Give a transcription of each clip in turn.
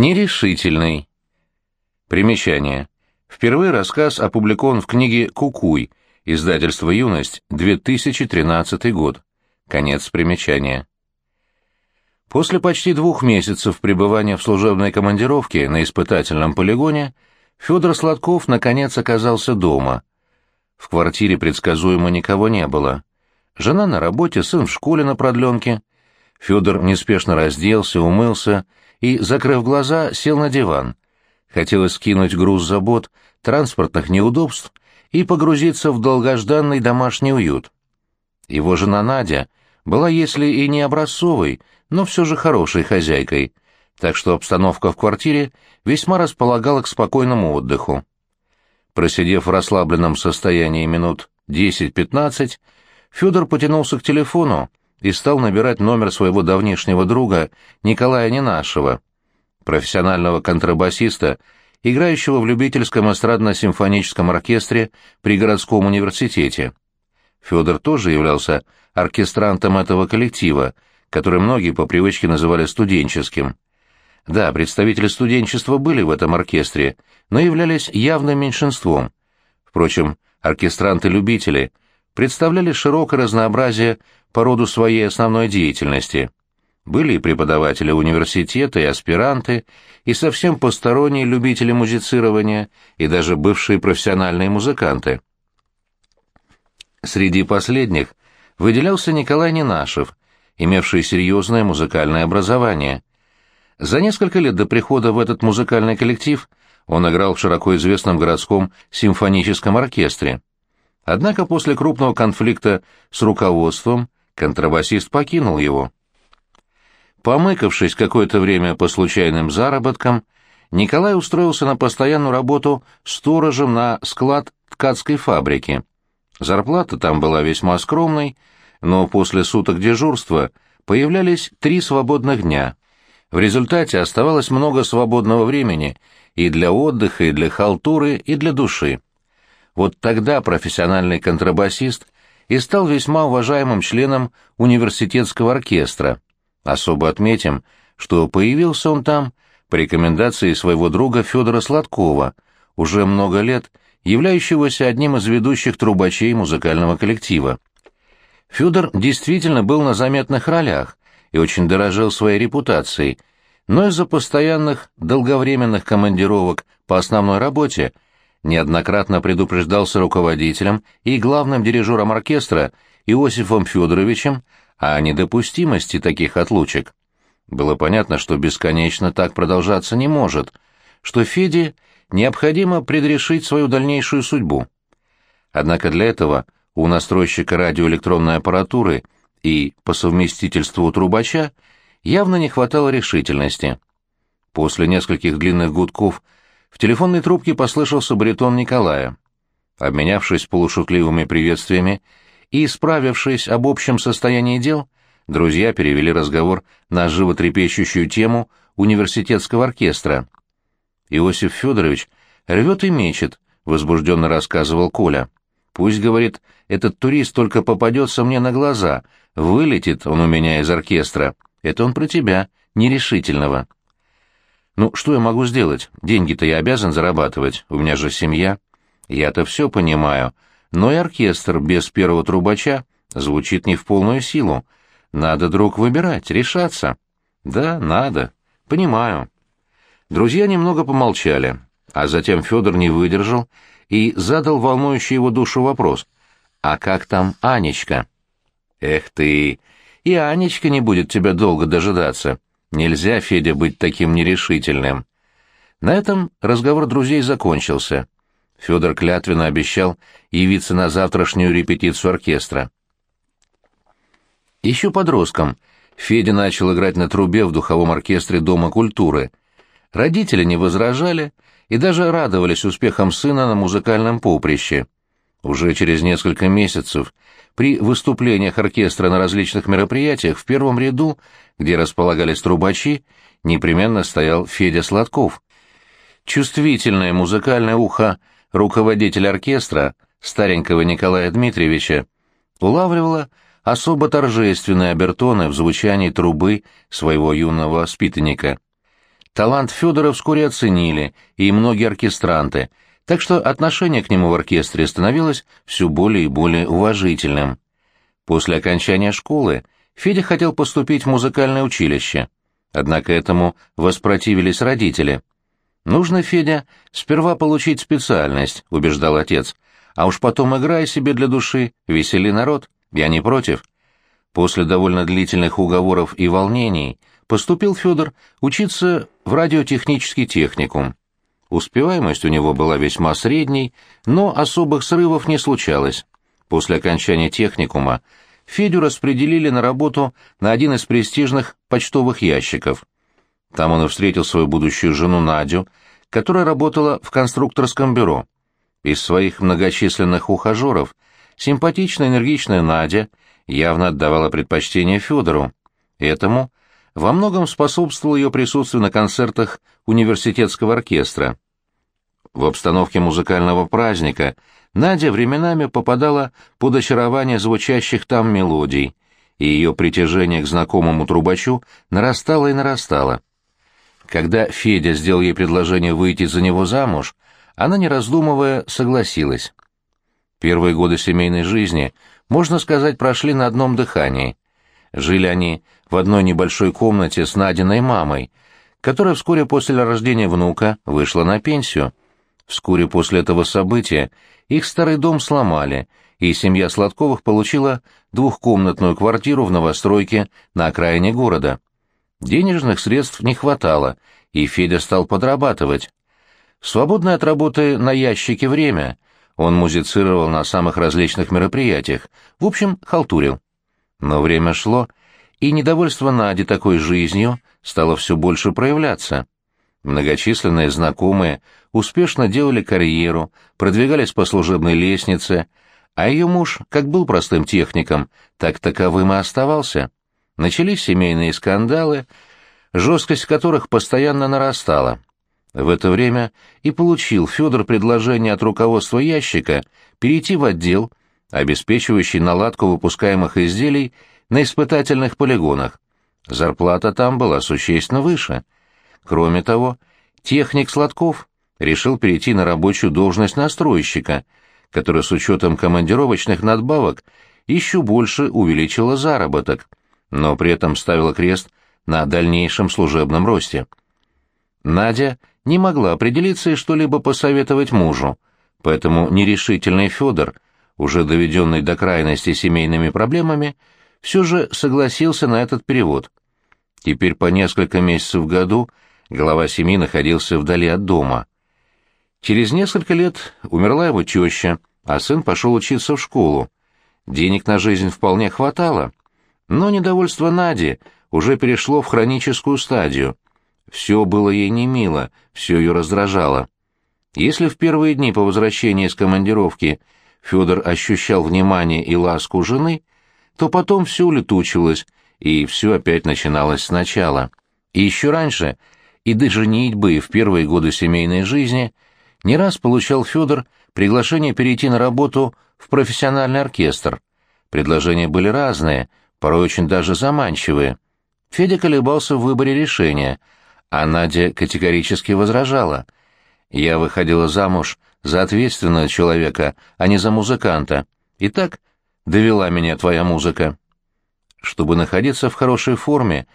Нерешительный. Примечание. Впервые рассказ опубликован в книге «Кукуй», издательство «Юность», 2013 год. Конец примечания. После почти двух месяцев пребывания в служебной командировке на испытательном полигоне Федор Сладков наконец оказался дома. В квартире предсказуемо никого не было. Жена на работе, сын в школе на продленке. Федор неспешно разделся, умылся и, закрыв глаза, сел на диван. Хотелось скинуть груз забот, транспортных неудобств и погрузиться в долгожданный домашний уют. Его жена Надя была, если и не образцовой, но все же хорошей хозяйкой, так что обстановка в квартире весьма располагала к спокойному отдыху. Просидев в расслабленном состоянии минут 10-15, Федор потянулся к телефону и стал набирать номер своего давнишнего друга Николая Ненашева, профессионального контрабасиста, играющего в любительском эстрадно-симфоническом оркестре при городском университете. Федор тоже являлся оркестрантом этого коллектива, который многие по привычке называли студенческим. Да, представители студенчества были в этом оркестре, но являлись явным меньшинством. Впрочем, оркестранты-любители представляли широкое разнообразие по роду своей основной деятельности. Были и преподаватели университета, и аспиранты, и совсем посторонние любители музицирования, и даже бывшие профессиональные музыканты. Среди последних выделялся Николай Ненашев, имевший серьезное музыкальное образование. За несколько лет до прихода в этот музыкальный коллектив он играл в широко известном городском симфоническом оркестре. Однако после крупного конфликта с руководством контрабасист покинул его. Помыкавшись какое-то время по случайным заработкам, Николай устроился на постоянную работу сторожем на склад ткацкой фабрики. Зарплата там была весьма скромной, но после суток дежурства появлялись три свободных дня. В результате оставалось много свободного времени и для отдыха, и для халтуры, и для души. Вот тогда профессиональный контрабасист и стал весьма уважаемым членом университетского оркестра. Особо отметим, что появился он там по рекомендации своего друга Федора Сладкова, уже много лет являющегося одним из ведущих трубачей музыкального коллектива. Федор действительно был на заметных ролях и очень дорожил своей репутацией, но из-за постоянных долговременных командировок по основной работе неоднократно предупреждался руководителем и главным дирижером оркестра Иосифом Федоровичем о недопустимости таких отлучек. Было понятно, что бесконечно так продолжаться не может, что Феде необходимо предрешить свою дальнейшую судьбу. Однако для этого у настройщика радиоэлектронной аппаратуры и по совместительству трубача явно не хватало решительности. После нескольких длинных гудков в телефонной трубке послышался баритон Николая. Обменявшись полушутливыми приветствиями и справившись об общем состоянии дел, друзья перевели разговор на животрепещущую тему университетского оркестра. Иосиф Федорович рвет и мечет, возбужденно рассказывал Коля. Пусть, говорит, этот турист только попадется мне на глаза, вылетит он у меня из оркестра. Это он про тебя, нерешительного. Ну, что я могу сделать? Деньги-то я обязан зарабатывать, у меня же семья. Я-то все понимаю, но и оркестр без первого трубача звучит не в полную силу. Надо, друг, выбирать, решаться. Да, надо. Понимаю. Друзья немного помолчали, а затем Федор не выдержал и задал волнующий его душу вопрос. «А как там Анечка?» «Эх ты! И Анечка не будет тебя долго дожидаться. Нельзя, Федя, быть таким нерешительным». На этом разговор друзей закончился. Федор клятвенно обещал явиться на завтрашнюю репетицию оркестра. Еще подростком Федя начал играть на трубе в духовом оркестре Дома культуры — Родители не возражали и даже радовались успехам сына на музыкальном поприще. Уже через несколько месяцев при выступлениях оркестра на различных мероприятиях в первом ряду, где располагались трубачи, непременно стоял Федя Сладков. Чувствительное музыкальное ухо руководителя оркестра, старенького Николая Дмитриевича, улавливало особо торжественные обертоны в звучании трубы своего юного воспитанника. Талант Федора вскоре оценили, и многие оркестранты, так что отношение к нему в оркестре становилось все более и более уважительным. После окончания школы Федя хотел поступить в музыкальное училище, однако этому воспротивились родители. «Нужно, Федя, сперва получить специальность», — убеждал отец, «а уж потом играй себе для души, весели народ, я не против». После довольно длительных уговоров и волнений поступил Федор учиться в радиотехнический техникум. Успеваемость у него была весьма средней, но особых срывов не случалось. После окончания техникума Федю распределили на работу на один из престижных почтовых ящиков. Там он и встретил свою будущую жену Надю, которая работала в конструкторском бюро. Из своих многочисленных ухажеров симпатичная энергичная Надя явно отдавала предпочтение Федору. Этому во многом способствовало ее присутствие на концертах университетского оркестра. В обстановке музыкального праздника Надя временами попадала под очарование звучащих там мелодий, и ее притяжение к знакомому трубачу нарастало и нарастало. Когда Федя сделал ей предложение выйти за него замуж, она, не раздумывая, согласилась. Первые годы семейной жизни, можно сказать, прошли на одном дыхании. Жили они в одной небольшой комнате с Надиной мамой, которая вскоре после рождения внука вышла на пенсию. Вскоре после этого события их старый дом сломали, и семья Сладковых получила двухкомнатную квартиру в новостройке на окраине города. Денежных средств не хватало, и Федя стал подрабатывать. Свободное от работы на ящике время он музицировал на самых различных мероприятиях, в общем, халтурил. Но время шло, и недовольство Нади такой жизнью стало все больше проявляться. Многочисленные знакомые успешно делали карьеру, продвигались по служебной лестнице, а ее муж как был простым техником, так таковым и оставался. Начались семейные скандалы, жесткость которых постоянно нарастала. В это время и получил Федор предложение от руководства ящика перейти в отдел, обеспечивающий наладку выпускаемых изделий на испытательных полигонах. Зарплата там была существенно выше. Кроме того, техник Сладков решил перейти на рабочую должность настройщика, которая с учетом командировочных надбавок еще больше увеличила заработок но при этом ставила крест на дальнейшем служебном росте. Надя не могла определиться и что-либо посоветовать мужу, поэтому нерешительный Федор, уже доведенный до крайности семейными проблемами, все же согласился на этот перевод. Теперь по несколько месяцев в году глава семьи находился вдали от дома. Через несколько лет умерла его теща, а сын пошел учиться в школу. Денег на жизнь вполне хватало, но недовольство Нади уже перешло в хроническую стадию. Все было ей не мило, все ее раздражало. Если в первые дни по возвращении из командировки Федор ощущал внимание и ласку жены, то потом все улетучилось, и все опять начиналось сначала. И еще раньше, и до женитьбы в первые годы семейной жизни, не раз получал Федор приглашение перейти на работу в профессиональный оркестр. Предложения были разные, порой очень даже заманчивые. Федя колебался в выборе решения, а Надя категорически возражала. «Я выходила замуж за ответственного человека, а не за музыканта. И так довела меня твоя музыка». Чтобы находиться в хорошей форме,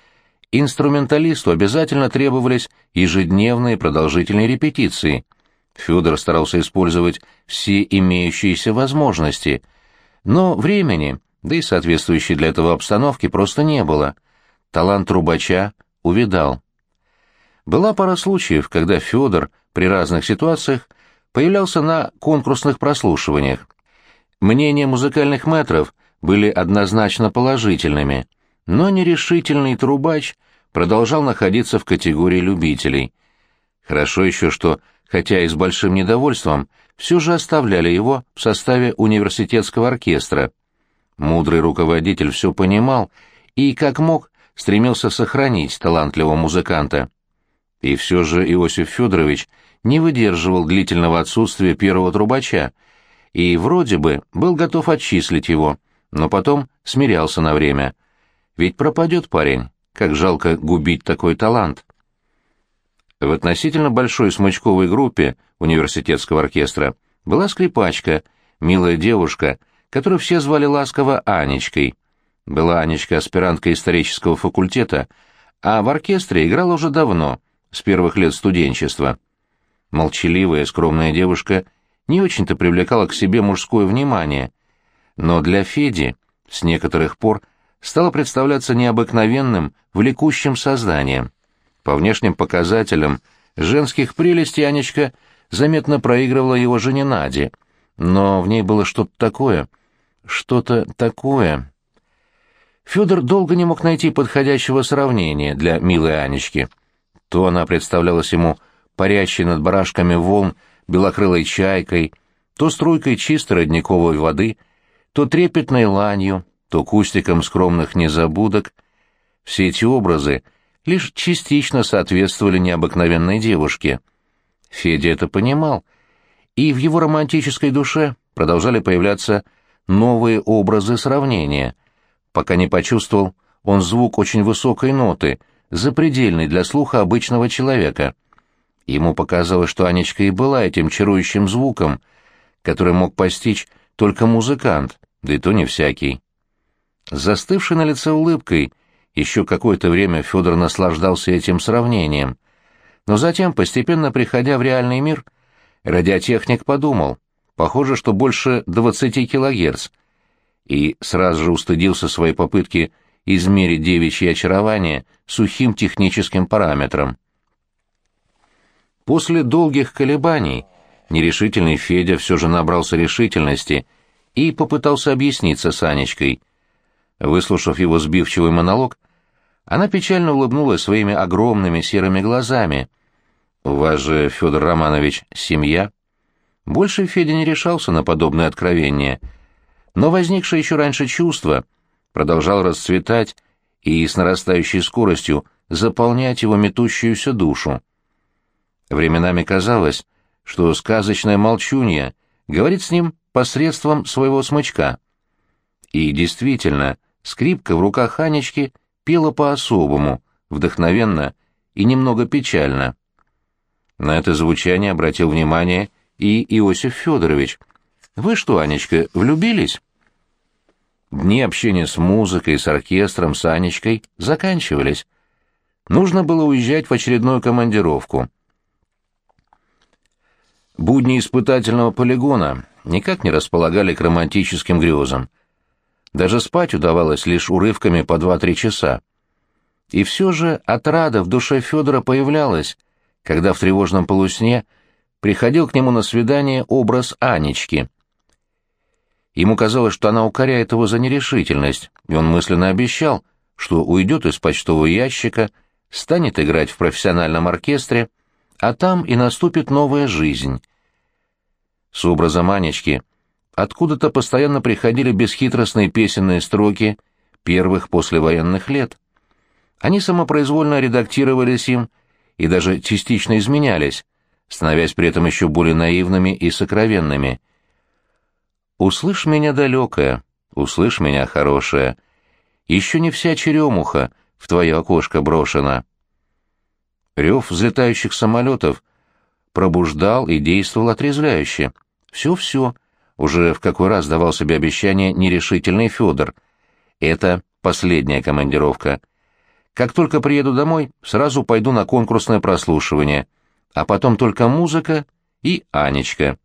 инструменталисту обязательно требовались ежедневные продолжительные репетиции. Федор старался использовать все имеющиеся возможности, но времени да и соответствующей для этого обстановки просто не было. Талант трубача увидал. Была пара случаев, когда Федор при разных ситуациях появлялся на конкурсных прослушиваниях. Мнения музыкальных метров были однозначно положительными, но нерешительный трубач продолжал находиться в категории любителей. Хорошо еще, что, хотя и с большим недовольством, все же оставляли его в составе университетского оркестра – Мудрый руководитель все понимал и, как мог, стремился сохранить талантливого музыканта. И все же Иосиф Федорович не выдерживал длительного отсутствия первого трубача и вроде бы был готов отчислить его, но потом смирялся на время. Ведь пропадет парень, как жалко губить такой талант. В относительно большой смычковой группе университетского оркестра была скрипачка, милая девушка, которую все звали ласково Анечкой. Была Анечка аспиранткой исторического факультета, а в оркестре играла уже давно, с первых лет студенчества. Молчаливая, скромная девушка не очень-то привлекала к себе мужское внимание, но для Феди с некоторых пор стала представляться необыкновенным, влекущим созданием. По внешним показателям женских прелестей Анечка заметно проигрывала его жене Наде, но в ней было что-то такое, что-то такое. Федор долго не мог найти подходящего сравнения для милой Анечки. То она представлялась ему парящей над барашками волн белокрылой чайкой, то струйкой чистой родниковой воды, то трепетной ланью, то кустиком скромных незабудок. Все эти образы лишь частично соответствовали необыкновенной девушке. Федя это понимал, и в его романтической душе продолжали появляться новые образы сравнения, пока не почувствовал он звук очень высокой ноты, запредельный для слуха обычного человека. Ему показалось, что Анечка и была этим чарующим звуком, который мог постичь только музыкант, да и то не всякий. Застывший на лице улыбкой, еще какое-то время Федор наслаждался этим сравнением. Но затем, постепенно приходя в реальный мир, радиотехник подумал, похоже, что больше 20 килогерц, и сразу же устыдился своей попытки измерить девичье очарование сухим техническим параметром. После долгих колебаний нерешительный Федя все же набрался решительности и попытался объясниться с Анечкой. Выслушав его сбивчивый монолог, она печально улыбнулась своими огромными серыми глазами. «У вас же, Федор Романович, семья?» Больше Федя не решался на подобное откровение, но возникшее еще раньше чувство продолжало расцветать и с нарастающей скоростью заполнять его метущуюся душу. Временами казалось, что сказочная молчунья говорит с ним посредством своего смычка. И действительно, скрипка в руках Анечки пела по-особому, вдохновенно и немного печально. На это звучание обратил внимание и Иосиф Федорович. «Вы что, Анечка, влюбились?» Дни общения с музыкой, с оркестром, с Анечкой заканчивались. Нужно было уезжать в очередную командировку. Будни испытательного полигона никак не располагали к романтическим грезам. Даже спать удавалось лишь урывками по два-три часа. И все же отрада в душе Федора появлялась, когда в тревожном полусне приходил к нему на свидание образ Анечки. Ему казалось, что она укоряет его за нерешительность, и он мысленно обещал, что уйдет из почтового ящика, станет играть в профессиональном оркестре, а там и наступит новая жизнь. С образом Анечки откуда-то постоянно приходили бесхитростные песенные строки первых послевоенных лет. Они самопроизвольно редактировались им и даже частично изменялись, становясь при этом еще более наивными и сокровенными. «Услышь меня далекая, услышь меня хорошая, еще не вся черемуха в твое окошко брошена». Рев взлетающих самолетов пробуждал и действовал отрезвляюще. Все-все, уже в какой раз давал себе обещание нерешительный Федор. Это последняя командировка. Как только приеду домой, сразу пойду на конкурсное прослушивание, а потом только музыка и Анечка.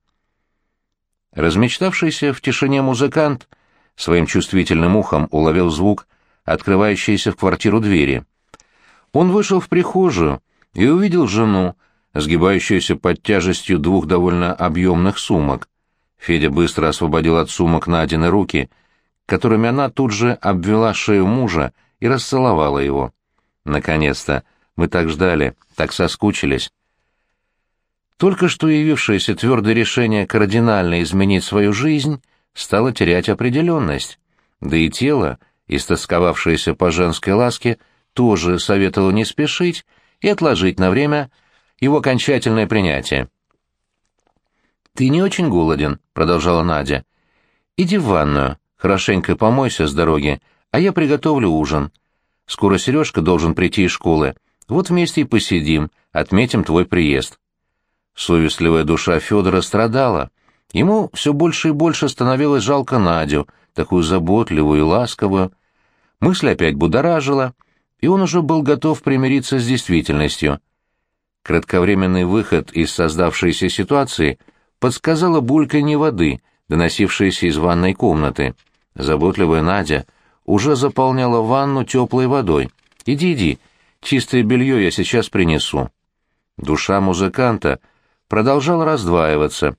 Размечтавшийся в тишине музыкант своим чувствительным ухом уловил звук, открывающийся в квартиру двери. Он вышел в прихожую, и увидел жену, сгибающуюся под тяжестью двух довольно объемных сумок. Федя быстро освободил от сумок Надины руки, которыми она тут же обвела шею мужа и расцеловала его. Наконец-то! Мы так ждали, так соскучились. Только что явившееся твердое решение кардинально изменить свою жизнь стало терять определенность. Да и тело, истосковавшееся по женской ласке, тоже советовало не спешить и отложить на время его окончательное принятие. «Ты не очень голоден», — продолжала Надя. «Иди в ванную, хорошенько помойся с дороги, а я приготовлю ужин. Скоро Сережка должен прийти из школы. Вот вместе и посидим, отметим твой приезд». Совестливая душа Федора страдала. Ему все больше и больше становилось жалко Надю, такую заботливую и ласковую. Мысль опять будоражила, и он уже был готов примириться с действительностью. Кратковременный выход из создавшейся ситуации подсказала бульканье воды, доносившееся из ванной комнаты. Заботливая Надя уже заполняла ванну теплой водой. «Иди, иди, чистое белье я сейчас принесу». Душа музыканта продолжала раздваиваться,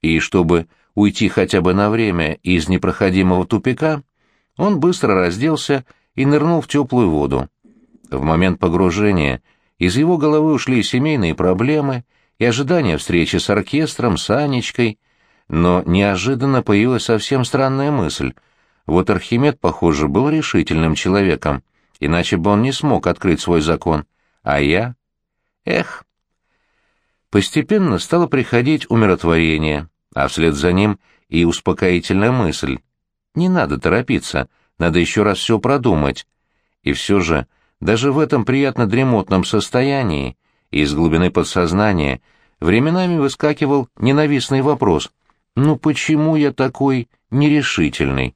и чтобы уйти хотя бы на время из непроходимого тупика, он быстро разделся и нырнул в теплую воду. В момент погружения из его головы ушли семейные проблемы и ожидания встречи с оркестром, с Анечкой, но неожиданно появилась совсем странная мысль. Вот Архимед, похоже, был решительным человеком, иначе бы он не смог открыть свой закон. А я? Эх! Постепенно стало приходить умиротворение, а вслед за ним и успокоительная мысль. Не надо торопиться, надо еще раз все продумать. И все же, даже в этом приятно дремотном состоянии, из глубины подсознания, временами выскакивал ненавистный вопрос. «Ну почему я такой нерешительный?»